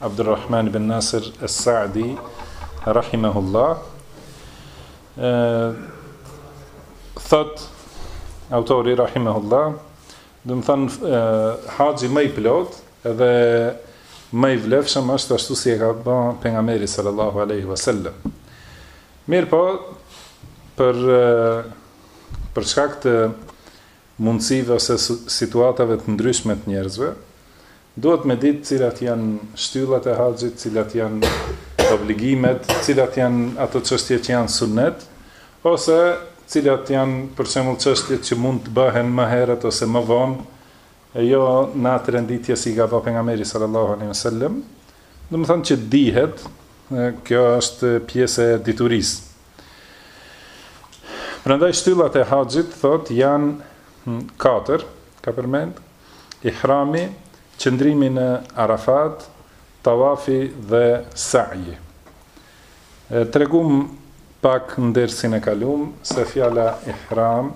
Abdurrahman ibn Nasir as-Sa'di rahimahullah e thot autori rahimahullah domethon haxhi më i plot dhe më i vlefshëm është ashtu si e ka bë pejgamberi sallallahu alaihi wasallam mirëpo për për shkak të mundësive ose situatave të ndryshme të njerëzve, duhet me ditë cilat janë shtyllat e haxhit, cilat janë obligimet, cilat janë ato çështje që janë sunnet, ose cilat janë për shembull çështjet që mund të bëhen më herët ose më vonë, e jo në atë renditje si i ka ba Pejgamberi sallallahu alejhi ve sellem, domethënë që dihet, kjo është pjesë e diturisë. Prandaj shtyllat e haxhit thot janë hm, katër, ka përmend ihrami, qëndrimi në Arafat, tawafi dhe sa'i. Tregum pak në dersin e kalum se fjala ihram,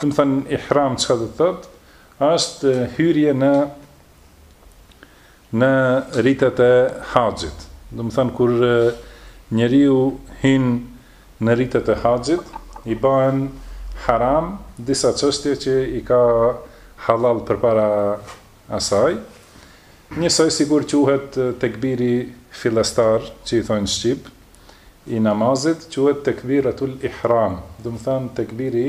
domethan ihram çka do të thot, është hyrje në Në ritet e haxhit, domethënë kur njeriu hyn në ritet e haxhit, i bëhen haram disa çështje që i ka hallall përpara asaj, njësoj sikur quhet tekbiri fillestar, që i thonë në shqip, i namazit, quhet tekbiratul ihram, domethënë tekbiri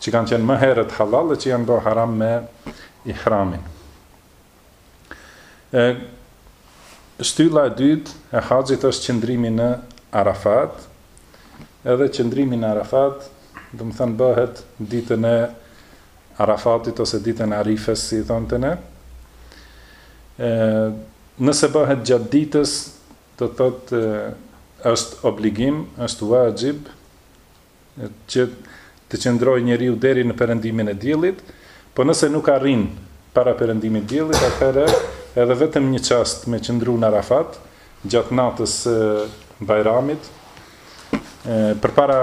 që kanë qenë më herët hallall dhe që janë bërë haram me ihramin. E shtylla e dytë e haxhit është qëndrimi në Arafat, edhe qëndrimi në Arafat, domethënë bëhet ditën e Arafatit ose ditën e Arifes, si i thonë te ne. Ë, nëse bëhet gjatë ditës, do të thotë është obligim, është wajib që të qëndrojë njeriu deri në perëndimin e diellit, po nëse nuk arrin para perëndimit të diellit, atëherë edhe vetëm një çast me qëndru në Arafat gjatë natës së Bajramit, përpara,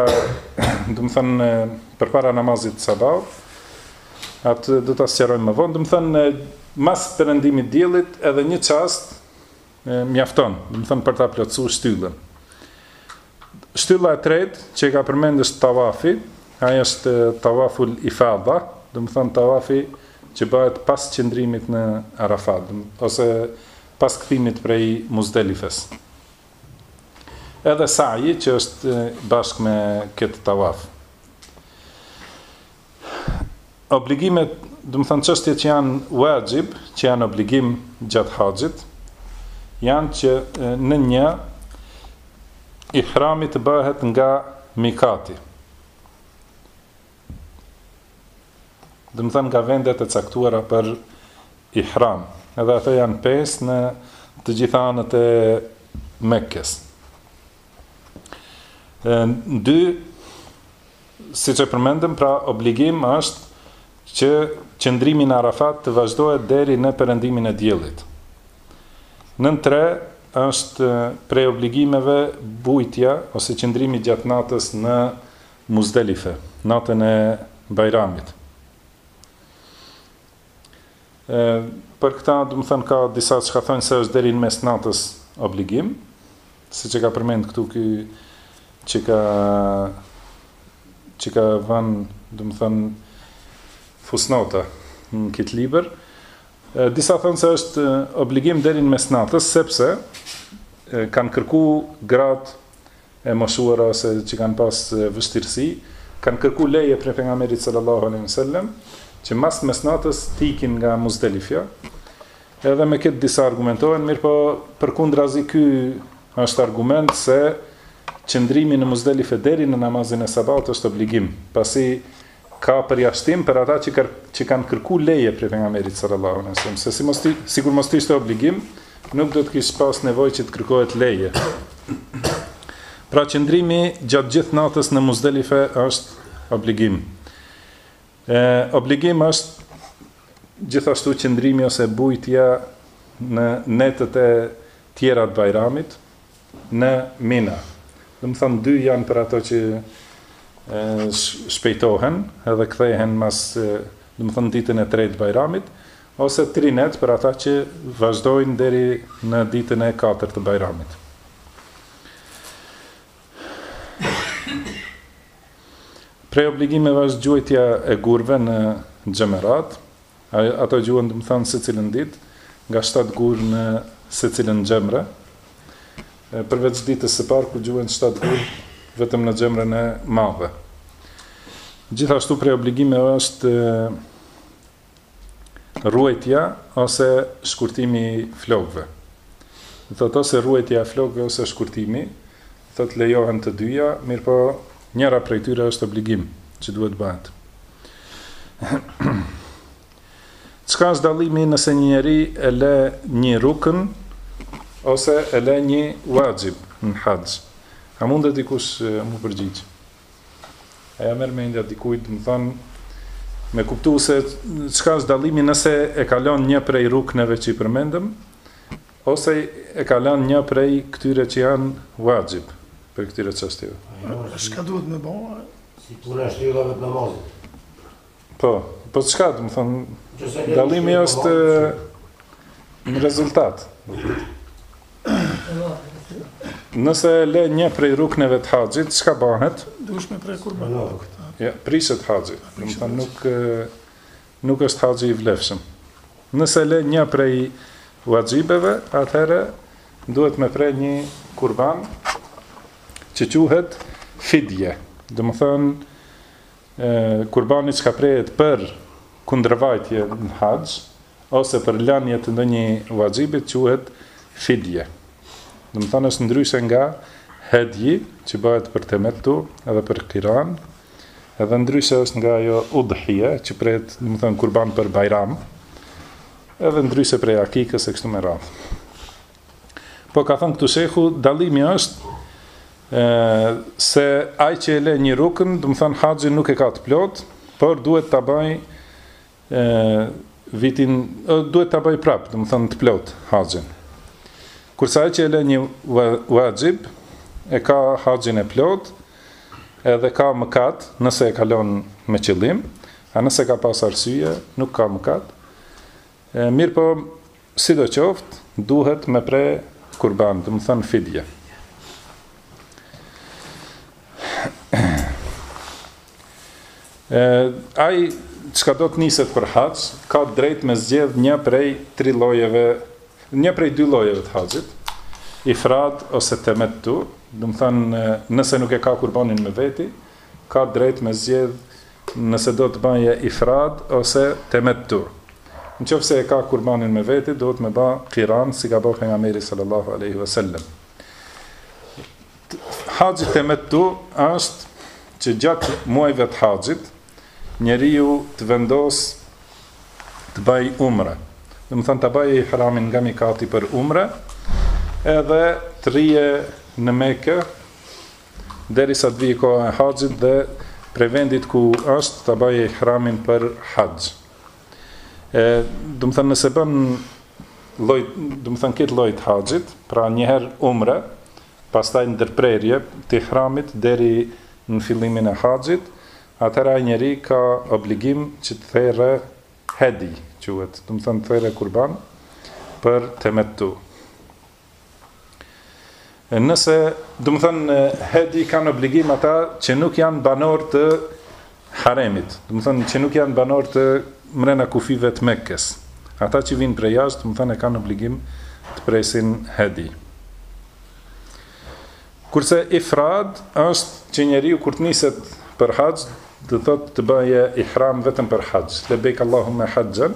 domethënë, përpara namazit të sabahut, atë do ta sqarojmë më vonë, domethënë, mas perëndimit të diellit edhe një çast mjafton, domethënë për ta plotësu shtyllën. Shtylla e tretë që e ka përmend është tawafi, ai është tawaful ifada, domethënë tawafi që bëhet pas qëndrimit në Arafat, ose pas kthimit prej Muzdelifes. Edhe sa'i që është bashkë me këtë tawaf. Obligimet, domethënë çështjet që janë vaxhib, që janë obligim gjatë haxhit, janë që nën një ihrami të bëhet nga mikati, domethënë nga vendet e caktuara për ihram. Edhe ato janë pesë në të gjitha anët e Mekës. Nën dy, siç e përmendëm, pra obligim është që qëndrimi në Arafat të vazhdohet deri në perëndimin e diellit. Nën tre, është prej obligimeve bujtja ose qëndrimi gjatë natës në Muzdelife, natën e Bajramit. E, për këtë, domethënë, ka disa që thonë se është deri në mesnatës obligim, siç e ka përmend këtu ky që ka që ka vënë, domethënë, fusnota në këtë libër. E, disa thonë se është obligim deri në mesnatës, sepse e, kanë kërku gratë e moshuara ose që kanë pas vështirësi, kanë kërku leje prej Pejgamberit sallallahu alejhi ve sellem që mas mesnatës të ikin nga Muzdelifja. Edhe me këtë disa argumentohen, mirëpo përkundrazi ky është argument se qëndrimi në Muzdelife deri në namazin e sabahut është obligim, pasi Ka përjashtim për ata që kër, që kanë kërku leje prej pejgamberit sallallahu alejhi ve sellem, se si mos ti, sikur mos të ishte obligim, nuk do të kish pas nevojë që të kërkohet leje. Pra qëndrimi gjatë gjithë natës në Muzdelife është obligim. E, obligim është gjithashtu qëndrimi ose bujtja në netët e tjera të bajramit, në Mina. Domethënë dy janë për ato që shpejtohen edhe kthehen mas, domethënë ditën e tretë të Bajramit, ose tri net për ata që vazhdojnë deri në ditën e katërt të Bajramit. Prej obligimeve është gjuajtja e gurve në xhemerat, Ato gjuhen domethënë secilën ditë, nga shtatë gurë në secilën xhemre. Përveç ditës së parë ku gjuhen shtatë gurë vetëm në xhemren e madhe. Gjithashtu prej obligimeve është rruajtja ose shkurtimi i flokëve. Do të thotë ose rruajtja e flokëve ose shkurtimi, Thotë lejohen të dyja, mirëpo njëra prej tyre është obligim që duhet të bëhet. Çka është dallimi nëse një njeri e lë një rukn ose e lë një waxhib në haxh? A mundet dikush m'u përgjigj? A ia merr mendja dikujt, domethon me kuptu se çka është dallimi nëse e kalon një prej rukneve që i përmendëm, Ose e kalon një prej këtyre që janë waxhib prej këtyre çështjeve. Çka duhet me bo? Si puna e shtyllave të namazit. Po, po çka do të thon? Dallimi është në rezultat. Nëse e le një prej rukneve të haxhit, çka bahet? Duhet me pre kurban. Ja, prishet haxhi. Domethënë nuk, Nuk është haxhi i vlefshëm. Nëse le një prej waxhibeve, atëherë duhet me pre një kurban që quhet fidje. Domethënë, kurbani çka prehet për kundërvajtje në haxh, ose për lënje të ndonjë waxhibi quhet fidje. Domethonë është ndryshe nga hedji që bëhet për temettu edhe për kiran, Edhe ndryshe është nga ajo udhije, që pret, domethënë, kurban për bajram, edhe ndryshe prej akikës e kështu me radhë. Po ka thënë këtu shehu, dallimi është e, se ai që e le një rukn, domethënë, haxhin nuk e ka të plotë, por duhet ta baj Vitin duhet ta bëj prap, domethonë të plot haxhin. Kurse ai që e lë një waxhib e ka haxhin e plot, edhe ka mëkat nëse e kalon me qëllim, a nëse ka pas arsye, nuk ka mëkat. Mirëpo Sidoqoftë, duhet me pre kurban, domethonë fidje. Ai çka do të niset për haxh, ka drejt me zgjedh një prej tri llojeve, një prej dy llojeve të haxhit, ifrad ose temettu, domethonë nëse nuk e ka kurbanin me veti, ka drejt me zgjedh Nëse do ta bëjë ifrad ose temettu. Në qoftë se e ka kurbanin me veti duhet me ba kiran si ka ba pejgamberi sallallahu alejhi ve sellem. Haxhi temettu është që gjatë muajve të haxhit njeriu të vendos të bëj umre. Domethonë ta bëjë ihramin nga mikati për umre edhe të rrijë në Mekë Derisa të vijë koha e haxhit dhe prej vendit ku është ta bëjë ihramin për haxh. E, domethënë nëse bën lloj, domethënë këtë lloj të haxhit, pra një herë umre, pastaj ndërprerje të ihramit deri në fillimin e haxhit, atëherë ai njeri ka obligim që të therë hedi, quhet, domethënë të therë kurban për temettu. Nëse, domethënë, hedi kanë obligim ata që nuk janë banorë të haremit, domethënë që nuk janë banorë të mrena kufive të Mekës. Ata që vijnë prej jashtë, domethënë kanë obligim të presin hedi. Kurse ifrad është që njeriu kur të niset për haxh, do thotë të bëjë ihram vetëm për haxh. Lebejk Allahumma haxhen.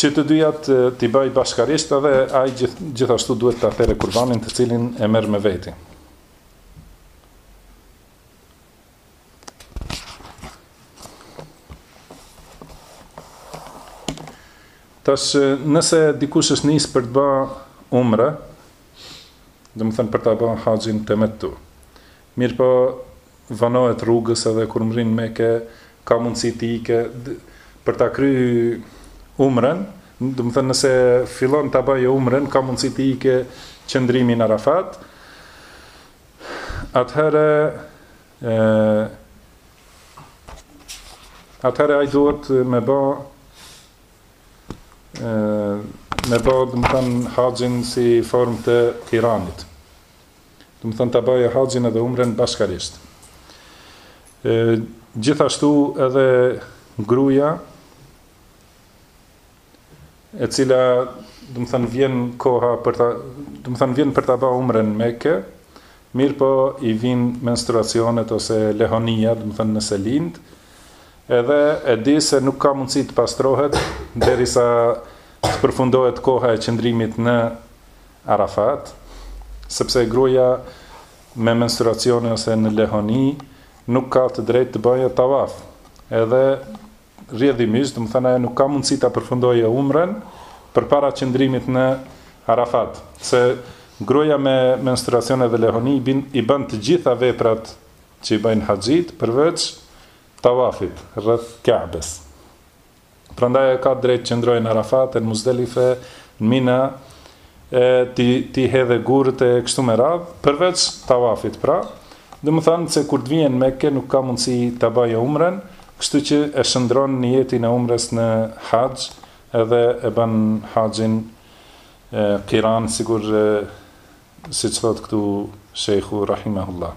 që të dyjat t'i bëjë bashkarisht edhe ai gjithashtu duhet ta therë kurbanin të cilin e merr me veti. Tash nëse dikush është nis për të ba umre, domethënë për ta ba haxhin temettu. Mirpo Vonohet rrugës edhe kur mrin në Meke ka mundësi t'i ikë për ta kry umren domethënë nëse fillon ta bëjë umren ka mundësi t'i ikë qëndrimi në Arafat atëherë atëherë ai duhet me bë me bë domethënë haxhin si formë të kiranit domethënë ta bëjë haxhin edhe umren bashkarisht. E, gjithashtu edhe gruja e cila domethënë vjen koha për ta domethënë vjen për ta ba umren në Meke mirëpo i vijnë menstruacionet ose lehonia domethënë nëse lind edhe e di se nuk ka mundësi të pastrohet derisa të përfundohet koha e qëndrimit në Arafat, sepse gruaja me menstruacione ose në lehoni nuk ka të drejtë të bëjë tavaf. Edhe rrjedhimisht, domethënë ajo nuk ka mundësi ta përfundojë umren përpara qëndrimit në Arafat, se gruaja me menstruacione dhe lehoni i bën të gjitha veprat që i bëjnë haxhinjtë përveç tavafit rreth Qabes. Prandaj e ka drejt të qëndrojë në Arafat, në Muzdelife, në Mina, e t'i t'i hedhë gurët e kështu me radhë, përveç tawafit pra, domethanë se kur të vjen Meke nuk ka mundësi ta baje umren, kështu që e shndërron nijetin e umres në haxh, edhe e bën haxhin kiran, sikur e, siç thotë këtu shejhu, rahimehullah.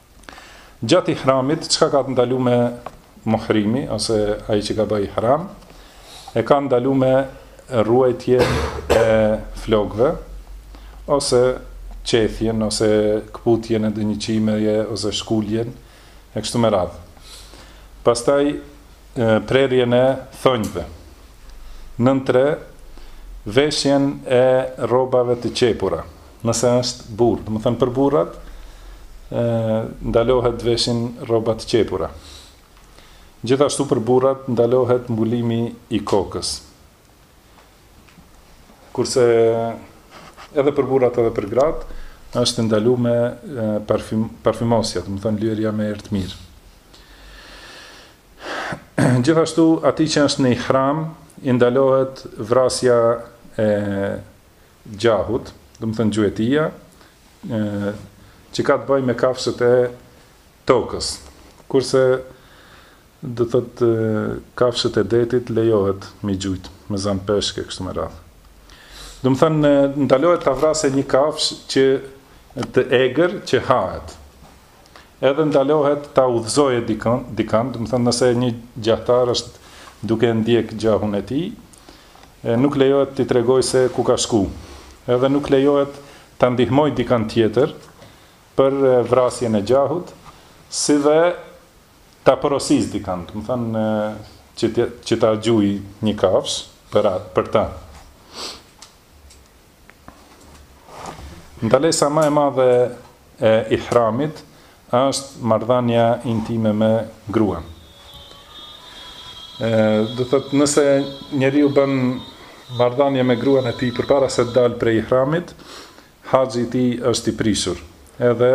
Gjatë ihramit, çka ka të ndalume muhrimi, ose ai që ka bë ihram, e ka të ndalume rruajtjen e flokve, ose qethjen, ose këputjen edhe një qimeje, ose shkuljen, e kështu me radhë. Pastaj, prerjen e thonjve. Nën tre, veshjen e rrobave të qepura, Nëse është burrë, domethanë për burrat, ë ndalohet të veshin rroba të qepura. Gjithashtu për burrat ndalohet mbulimi i kokës. Kurse edhe për burrat edhe për gratë është e ndalume parfum parfumosja, domethanë lyerja me erë të mirë. Gjithashtu atij që është në ihram i ndalohet vrasja e gjahut, domethënë gjuetia, ë që ka të bëjë me kafshët e tokës. Kurse do të thotë kafshët e detit lejohet me i gjujt, me zan peshk e kështu me radhë. Domethënë ndalohet ta vrasë një kafshë që të egër që hahet. Edhe ndalohet ta udhëzojë dikan, dikan, domethënë nëse një gjahtar është duke ndjek gjahun e tij, nuk lejohet t'i tregojë se ku ka shku, edhe nuk lejohet ta ndihmojë dikan tjetër për vrasjen e gjahut, si dhe ta porosisë dikan, domethanë që që ta gjujë një kafshë për atë, për ta. Ndalesa ma e madhe e ihramit është marrëdhania intime me gruan. Ë, do thotë nëse njeriu bën marrëdhanie me gruan e tij përpara se të dalë prej ihramit, haxhi i tij është i prishur. Edhe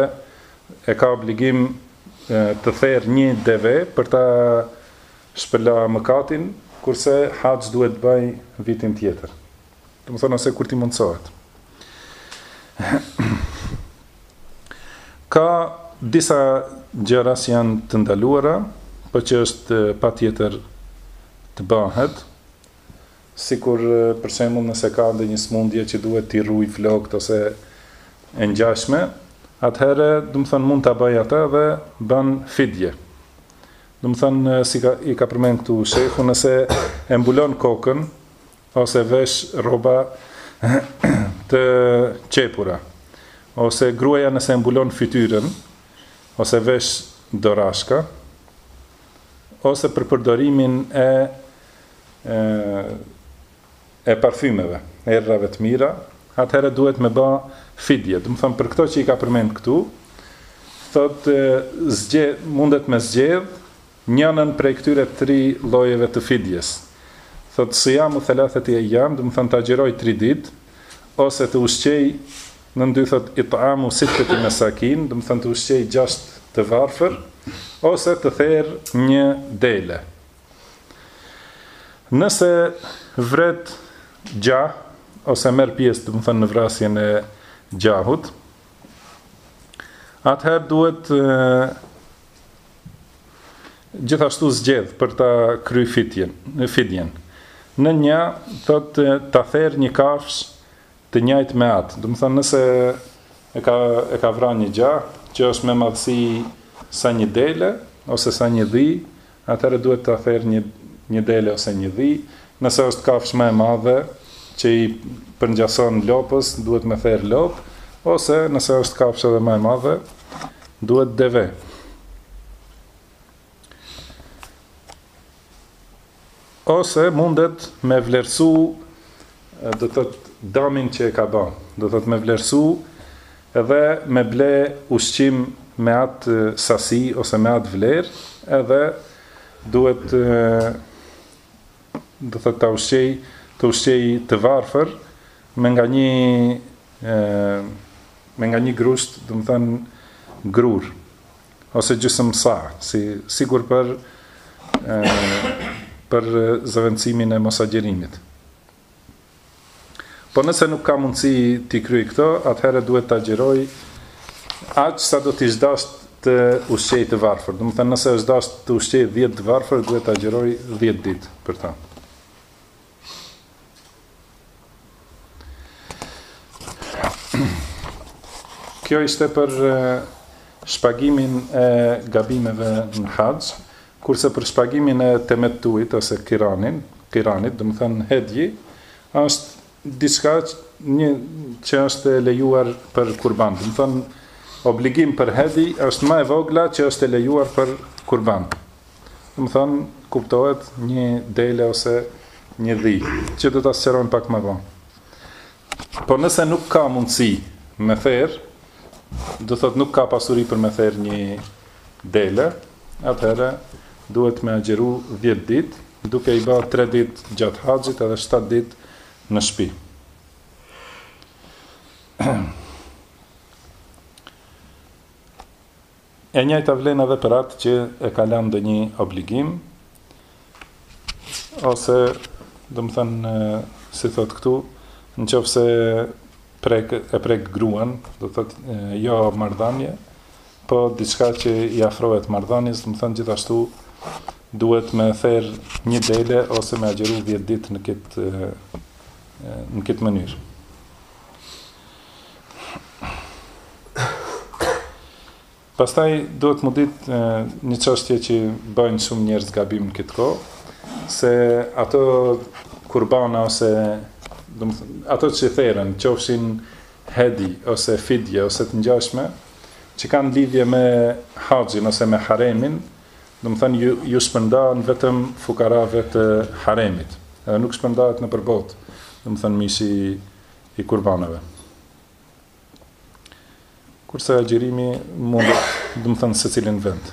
e ka obligim të therë një deve për ta shpëla mëkatin, kurse haxh duhet të bëjë vitin tjetër. Domethonë ose kur t'i mundësohet. Ka disa gjëra që janë të ndaluara, por po që është patjetër të bahet, sikur për shembull nëse ka ndonjë smundje që duhet t'i rrujë flokt ose e ngjashme, atëherë, domethonë, mund ta bajë atë dhe ban fidje. Domethonë, si ka, i ka përmend këtu shehu, nëse e mbulon kokën, ose vesh rroba të qepura, ose gruaja nëse e mbulon fytyrën, ose vesh dorashka, ose për përdorimin e e, e parfymeve, erërave të mira, atëherë duhet me ba fidje. Domethonë, për këto që i ka përmend këtu, thotë zgje, mundet me zgjedh Njënën prej këtyre tri llojeve të fidjes. Thotë, Sijamu thalathati ejjam, domethonë të agjërojë tri ditë, ose të ushqejë, nën dy, thotë, It'amu sittati masakin, domethonë të ushqejë gjashtë të varfër, ose të therë një dele. Nëse vret gjah, ose merr pjesë, domethonë në vrasjen e gjahut, atëherë duhet Gjithashtu zgjedh për ta kry fitjen, fidjen. Nën një, thotë, ta therë një kafshë të njajtë me atë. Domethonë, nëse e ka, e ka vra një gjah, që është me madhësi sa një dele, ose sa një dhi, atëherë duhet ta therë një, një dele ose një dhi, Nëse është kafshë ma e madhe që i përngjason lopës, duhet me therë lopë, ose nëse është kafshë edhe ma e madhe, duhet deve. Ose mundet me vlerësu do të thotë damin që e ka ba, do të thotë me vlerësu edhe me ble ushqim me atë sasi ose me atë vlerë, edhe duhet do të thotë të ushqejë, të ushqejë të varfër me nga një me nga një grusht, domethonë grurë ose gjysëm sa, si sikur për për zëvendësimin e mosagjërimit. Po nëse nuk ka mundësi t'i kryej këto, atëherë duhet të agjërojë aq sa do t'ish dasht të ushqejë të varfër. Domethanë nëse është dasht të ushqejë dhjetë të varfër, duhet të agjërojë dhjetë ditë për ta. Kjo ishte për shpagimin e gabimeve në haxh. Kurse për shpagimin e temettuit ose kiranit, kiranit, domethënë hedji, është diçka një që është e lejuar për kurban. Domethënë obligim për hedji është më e vogla që është e lejuar për kurban. Domethënë kuptohet një dele ose një dhi, që do ta sqarojmë pak më vonë. Po nëse nuk ka mundësi me therë, do thotë nuk ka pasuri për me therë një dele, atëherë duhet me agjëru dhjetë ditë, duke i ba tre ditë gjatë haxhit edhe shtatë ditë në shpi. E njëjta vlen edhe për atë që e ka lënë ndonjë obligim ose domethënë si thot këtu, në qoftë se prek e prek gruan, do thotë jo marrëdhënie, Po diçka që i afrohet marrëdhënies, domethënë gjithashtu duhet me therë një dele ose me agjëru 10 ditë në këtë në këtë mënyrë. Pastaj duhet me u ditë një çështje që bëjnë shumë njerëz gabim në këtë kohë, se ato kurbana ose ato që theren, qofshin hedi ose fidje ose të ngjashme, që kanë lidhje me haxhin ose me haremin, domethënë ju ju shpërndan vetëm fukarave të haremit, edhe nuk shpërndahet nëpër botë, domethënë mishi i kurbanëve. Kurse agjërimi mund, domethënë secilin vend.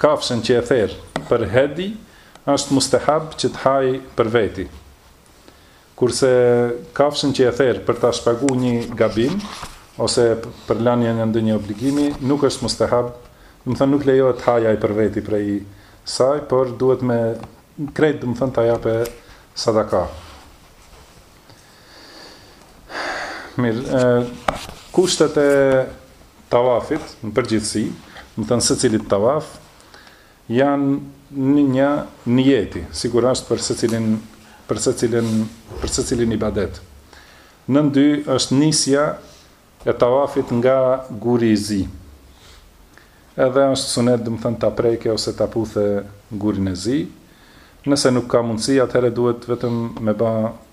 kafshën që e therr për hedi është mustehab që të haj për veti. Kurse kafshën që e therr për ta shpagu një gabim ose për lënien e ndonjë obligimi nuk është mustehab, domethënë nuk lejohet të haj ai për veti prej saj, por duhet me krejt, domethënë ta japë sadaka. Mirë, kushtet e tavafit, në përgjithësi, domethënë secilit tavaf, janë një një nijeti, sikur është për secilin, për secilin, për secilin ibadet. Nën dy është nisja e tavafit nga guri i zi. Edhe është sunet, domethënë, ta preke ose ta puthe gurin e zi. Nëse nuk ka mundësi, atëhere duhet vetëm me ba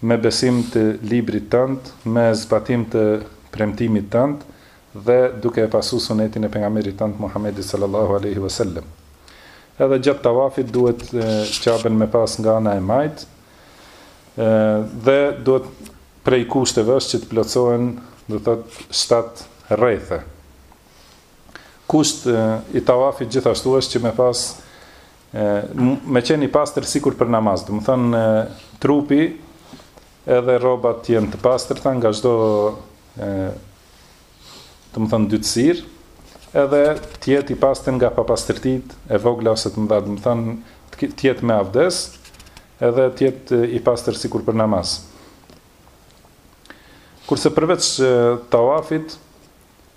me besim të librit tënd, me zbatim të premtimit tënd, dhe duke e pasu sunetin e Pejgamberit tënd Muhammedit sallallahu alejhi ve sellem. Edhe gjatë tavafit duhet Ka'ben me pas kah ana e majtë, dhe duhet prej kushteve është që të plotësohen, domethënë, shtat rrethe. Kusht i tavafit gjithashtu është që me pas me qenë i pastër sikur për namaz, domethënë trupi edhe rrobat të jenë të pastërta nga çdo ë domethënë ndytësirë, edhe të jetë i pastër nga papastërtit e vogla ose të mëdha, domethënë të jetë me avdes, edhe të jetë i pastër sikur për namaz. Kurse përveç tawafit,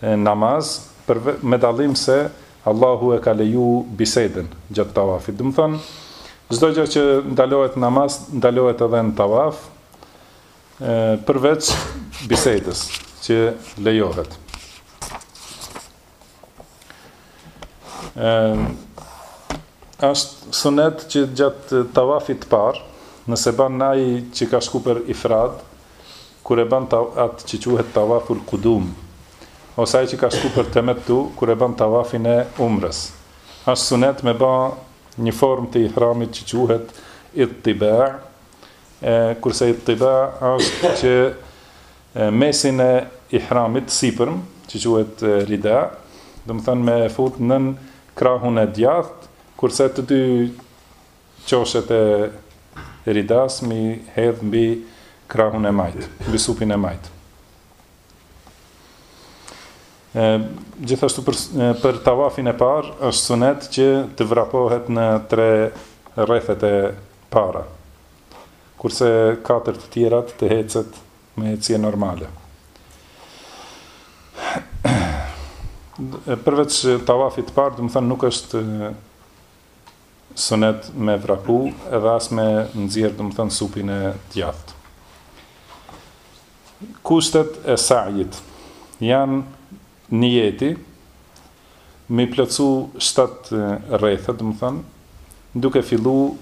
namaz por me dallim se Allahu e ka leju bisedën gjatë tawafit domethënë çdo gjë që ndalohet në namaz ndalohet edhe në tawaf përveç bisedës që lejohet është sunet që gjatë tavafit të parë, nëse ban ai që ka shku për ifrad, kur e ban atë që quhet tavaful kudum, ose ai që ka shku për temetu, kur e ban tavafin e umrës. Është sunet me ba një formë të ihramit që quhet ittiba, kurse ittiba është që mesin e ihramit të sipërm, që quhet rida, domethënë me e fut nën krahun e djathtë, kurse të dy qoshet e ridas mi hedh mbi krahun e majtë, mbi supin e majtë. Ë gjithashtu për për tavafin e parë është sunet që të vrapohet në tre rrethet e para. kurse katër të tjerat të hecet me hecje normale. Përveç tavafit të parë, domethënë nuk është sunet me vrapu edhe as me nxjerr domethënë supin e djathtë. Kushtet e sajit janë Nijeti, Me i plotësu shtatë rrethet, domethënë, duke fillu,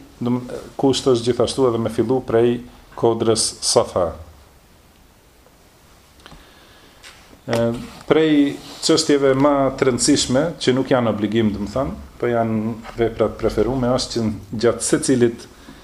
kusht është gjithashtu edhe me fillu prej kodrës Safa. Prej çështjeve ma të rëndësishme që nuk janë obligim, domethënë, po janë vepra të preferume është që gjatë secilit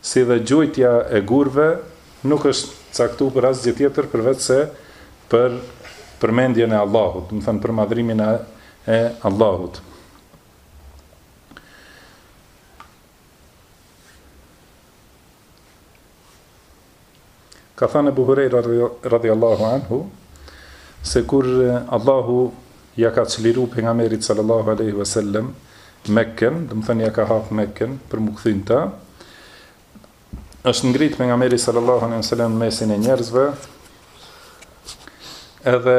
si dhe gjuajtja e gurëve nuk është caktu për asgjë tjetër përveç se për përmendjen e Allahut, domethënë për madhërimin e Allahut. Ka thanë Ebu Hurejra radhiyallahu anhu se kur Allahu ja ka çliru pejgamberit sallallahu alaihi wasallam Mekën, domethënë ja ka hap Mekën për mu kthy në të, është ngrit pejgamberi sallallahu alaihi wasallam në mesin e njerëzve, edhe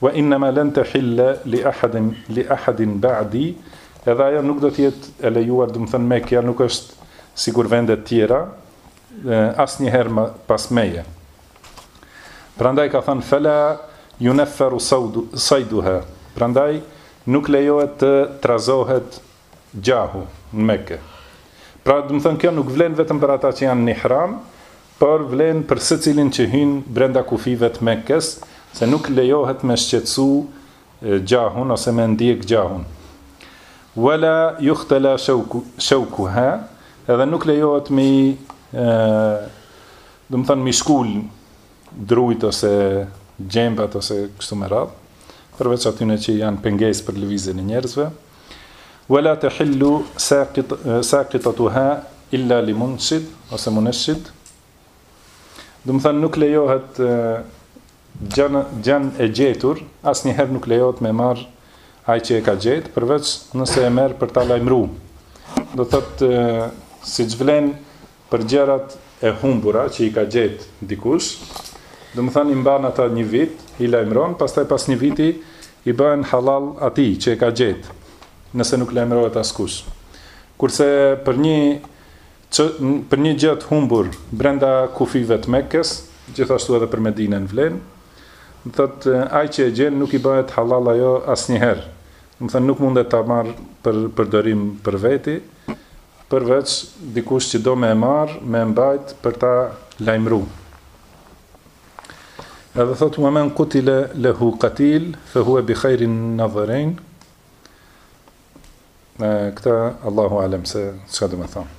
Wa innama lan tahilla li ahadin li ahadin ba'di, edhe ajo nuk do të jetë e lejuar, domethënë Meka nuk është sikur vendet tjera, asnjëherë pas meje. Prandaj ka thanë fela yunaffaru sayduha. Prandaj nuk lejohet të trazohet Gjahu, në Mekë. Pra, domethënë kjo nuk vlen vetëm për ata që janë në ihram, por vlen për secilin që hyn brenda kufijve të Mekës, se nuk lejohet me shqetësu gjahun ose me e ndjek gjahun. Wala yuhtala shawkuha, edhe nuk lejohet me ë domethënë mi shkul drujt ose gjembat ose kështu me radhë, përveç atyre që janë pengesë për lëvizjen e njerëzve. Wala tahillu saqit saqitatuha illa li munshid ose munshid. Domethanë nuk lejohet gjan gjan e gjetur, asnjëherë nuk lejohet me marr ai që e ka gjetë, përveç nëse e merr për ta lajmru. Do thotë siç vlen Për gjërat e humbura që i ka gjet dikush, domethënë i mban ato një vit, i lajmëron, pastaj pas një viti i bëhen hallall atij që e ka gjet, nëse nuk lajmërohet askush. Kurse për një që për një gjë të humbur brenda kufijve të Mekkes, gjithashtu edhe për Medinën vlen, do thotë ai që e gjen nuk i bëhet hallall ajo asnjëherë. Domethënë nuk mundet ta marr për përdorim për veti, Përveç dikush që do me e marr, me e mbajt për ta lajmru. Edhe thot, ue men kutile lehu katil, fehue bi khajrin nedherejn. Këta, Allahu alem, se çka domethënë.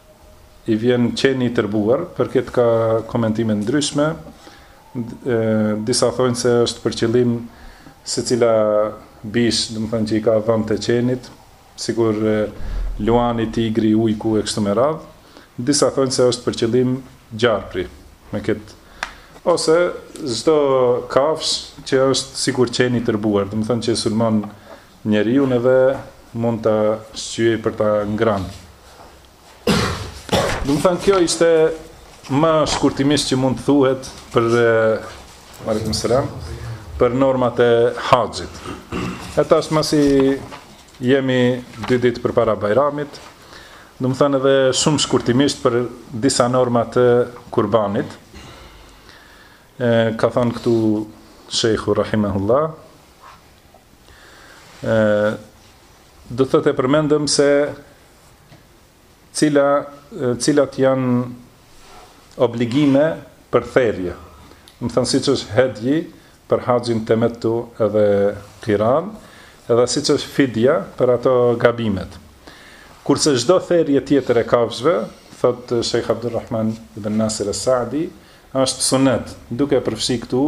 I vjen qeni i tërbuar, për këtë ka komentime ndryshme. Disa thonë se është për qëllim secila bishë, domethënë që i ka dhëmët e qenit, sikur luani, tigri, ujku e kështu me radhë. Disa thonë se është për qëllim gjarpri me këtë ose çdo kafshë që është sikur qeni i tërbuar, domethënë që sulmon Njeriun edhe mund ta shqyejë për ta ngrënë. Domethënë kjo ishte më shkurtimisht që mund të thuhet për Aleikum selam për normat e haxhit. E tash meqë jemi dy ditë përpara Bajramit, domethënë edhe shumë shkurtimisht për disa norma të kurbanit. Ka thënë këtu Shejhu rahimahullah Ë do të thotë e përmendëm se cilat janë obligime për therje. Domethënë siç është hedji për haxhin temetu edhe kiran, edhe siç është fidja për ato gabimet. Kurse çdo therje tjetër e kafshëve, thotë Shejh Abdurrahman ibn Nasir es-Saadi, Është sunet, duke përfshi këtu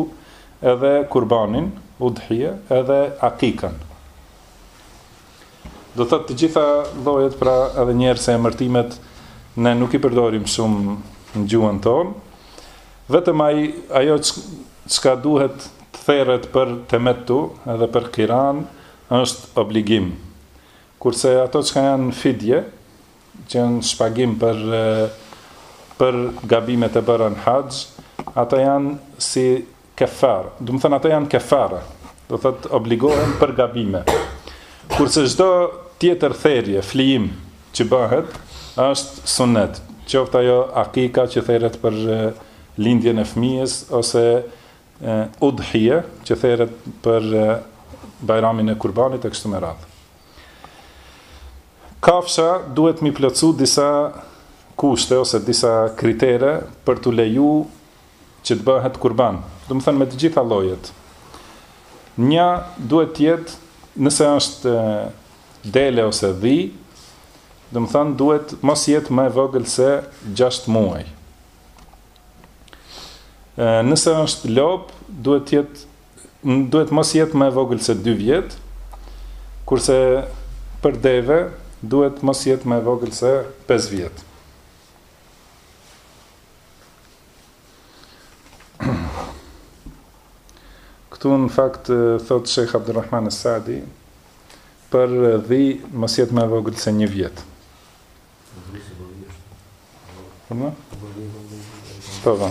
edhe kurbanin, udhije, edhe akikën. Do të thotë të gjitha llojet, pra edhe një herë se emërtimet ne nuk i përdorim shumë në gjuhën tonë, vetëm ai ajo çka duhet të therret për temetu edhe për kiran është obligim. Kurse ato çka janë fidje, që janë shpagim për për gabimet e bëra në haxh, ato janë si kefare. Domethënë ato janë kefare. Do të thotë obligohen për gabime. Kurse çdo tjetër therje, flijim që bëhet, është sunet. Qoftë ajo akika që theret për lindjen e fëmijës ose udhije që theret për bajramin e kurbanit e kështu me radhë. Kafsha duhet m'i plotësu disa kushte ose disa kritere për t'u leju që të bëhet kurban. Domethënë me të gjitha llojet. Një duhet të jetë nëse është dele ose dhi, domethënë duhet mos jetë më e vogël se 6 muaj. Nëse është lopë, duhet të jetë duhet mos jetë më e vogël se dy vjet, kurse për deve duhet mos jetë më e vogël se pesë vjet. Këtu në fakt thotë Shejh Abdurrahman es-Saadi për dhi mos jetë më e vogël se një vjet. Për në? Për në?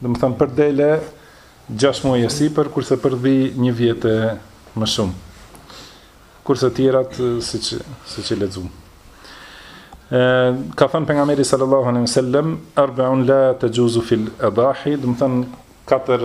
Domethënë për dele 6 muaj e sipër kurse për dhi një vjet e më shumë. Kurse tjerat siç, siç i lexum. Ka thënë Pejgamberi sallallahu alejhi ve selem, erbeun la texhuzu fil edahi, domethënë katër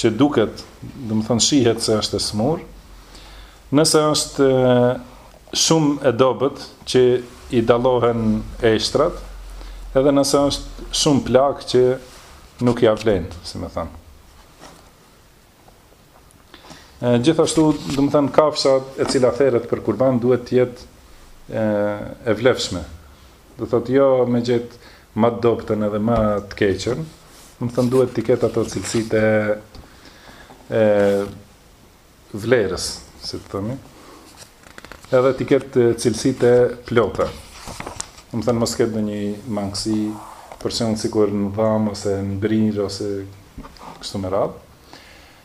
që duket, domethënë shihet se është e smurë, nëse është shumë e dobët që i dallohen eshtrat, edhe nëse është shumë plak që nuk ia vlen, si me thënë. Gjithashtu, domethënë, kafsha e cila theret për kurban duhet të jetë e vlefshme, Do të thotë jo me gjet ma të dobtën edhe ma të keqen, domethënë duhet të ketë ato cilësitë e e vlerës, si të themi, edhe të ketë cilësitë e plota. Domethënë mos ketë ndonjë mangësi, për shembull sikur në dhambë, ose në brirë, ose kështu me radhë.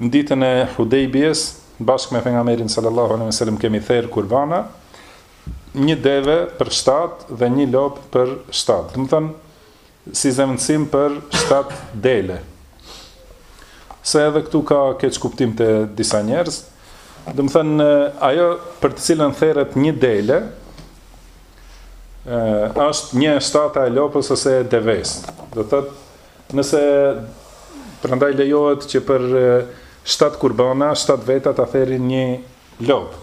Në ditën e Hudejbijes, bashkë me Pejgamberin sallallahu alejhi ve sellem kemi therë kurbana, një deve për shtatë dhe një lopë për shtatë. Domethënë si zëvendësim për shtatë dele. Se edhe këtu ka keqkuptim te disa njerëz. Domethënë ajo për të cilën theret një dele, ë është një shtata e lopës ose e devesë. Do thotë Nëse prandaj lejohet që për shtatë kurbana, shtatë veta ta therin një lopë.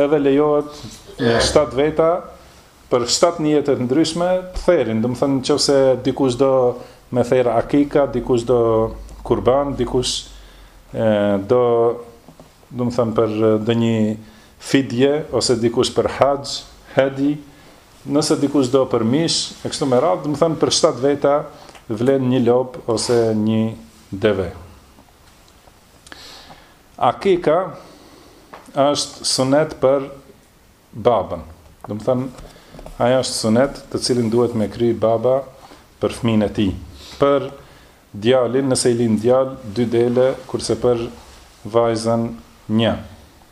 Edhe lejohet shtatë veta për shtatë nijete të ndryshme të therin. Domethënë qoftë se dikush do me therë akika, dikush do kurban, dikush do domethënë për ndonjë fidje ose dikush për haxh, hedi, Nëse dikush do për mish, e kështu me radhë, domethënë për 7 veta vlen një lopë ose një deve. Akika është sunet për babën. Domethënë ajo është sunet të cilin duhet me kry baba për fëmijën e tij. Për djalin, nëse i lind djalë, dy dele, kurse për vajzën një.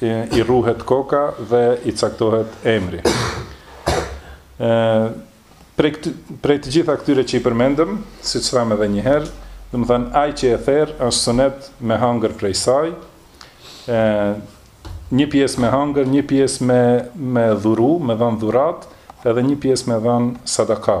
i rruhet koka dhe i caktohet emri. Ë prej prej të gjitha këtyre që i përmendëm, siç thamë edhe një herë, domethënë ai që e therr është sunet me hangër prej saj. Ë një pjesë me hangër, një pjesë me me dhuru, me dhënë dhuratë, edhe një pjesë me dhënë sadaka.